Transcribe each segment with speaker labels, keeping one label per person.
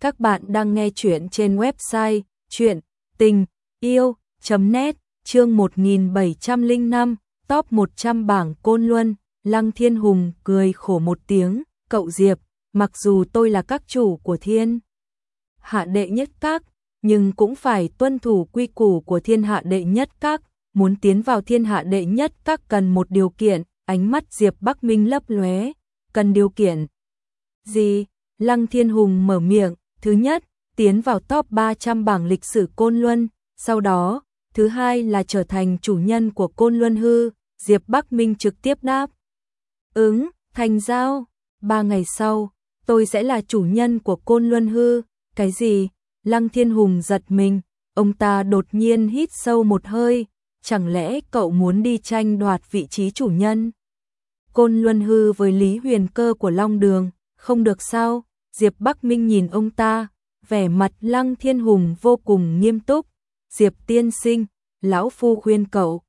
Speaker 1: Các bạn đang nghe chuyện trên website chuyện tình yêu.net chương 1705 top 100 bảng Côn Luân. Lăng Thiên Hùng cười khổ một tiếng, cậu Diệp, mặc dù tôi là các chủ của thiên hạ đệ nhất các, nhưng cũng phải tuân thủ quy củ của thiên hạ đệ nhất các, muốn tiến vào thiên hạ đệ nhất các cần một điều kiện, ánh mắt Diệp Bắc Minh lấp lóe, cần điều kiện. Gì? Lăng Thiên Hùng mở miệng, thứ nhất, tiến vào top 300 bảng lịch sử Côn Luân, sau đó, thứ hai là trở thành chủ nhân của Côn Luân Hư, Diệp Bắc Minh trực tiếp đáp. Ứng, thành giao, ba ngày sau, tôi sẽ là chủ nhân của Côn Luân Hư, cái gì? Lăng Thiên Hùng giật mình, ông ta đột nhiên hít sâu một hơi, chẳng lẽ cậu muốn đi tranh đoạt vị trí chủ nhân? Côn Luân Hư với Lý Huyền Cơ của Long Đường, không được sao? Diệp Bắc Minh nhìn ông ta, vẻ mặt Lăng Thiên Hùng vô cùng nghiêm túc. Diệp tiên sinh, lão phu khuyên cậu.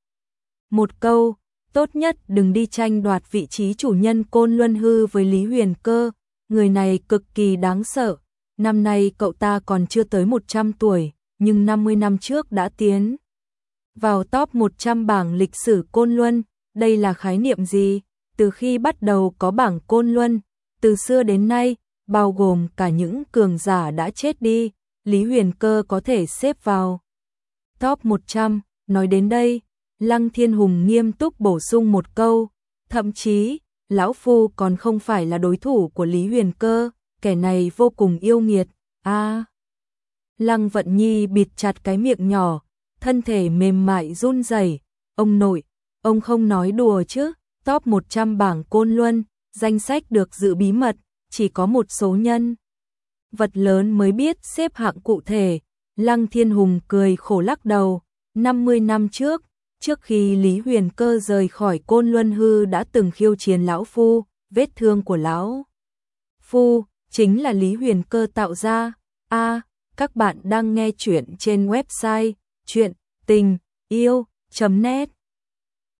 Speaker 1: Một câu, tốt nhất đừng đi tranh đoạt vị trí chủ nhân Côn Luân Hư với Lý Huyền Cơ, người này cực kỳ đáng sợ. Năm nay cậu ta còn chưa tới 100 tuổi, nhưng 50 năm trước đã tiến vào top 100 bảng lịch sử Côn Luân, đây là khái niệm gì? Từ khi bắt đầu có bảng Côn Luân, từ xưa đến nay, bao gồm cả những cường giả đã chết đi, Lý Huyền Cơ có thể xếp vào top 100. Nói đến đây, Lăng Thiên Hùng nghiêm túc bổ sung một câu, thậm chí, lão phu còn không phải là đối thủ của Lý Huyền Cơ, kẻ này vô cùng yêu nghiệt. A. Lăng Vận Nhi bịt chặt cái miệng nhỏ, thân thể mềm mại run rẩy. Ông nội, ông không nói đùa chứ? Top 100 bảng Côn Luân, danh sách được giữ bí mật, chỉ có một số nhân. Vật lớn mới biết xếp hạng cụ thể, Lăng Thiên Hùng cười khổ lắc đầu, 50 năm trước, trước khi Lý Huyền Cơ rời khỏi Côn Luân Hư đã từng khiêu chiến lão phu, vết thương của lão phu chính là Lý Huyền Cơ tạo ra. A, các bạn đang nghe chuyện trên website chuyện tình yêu.net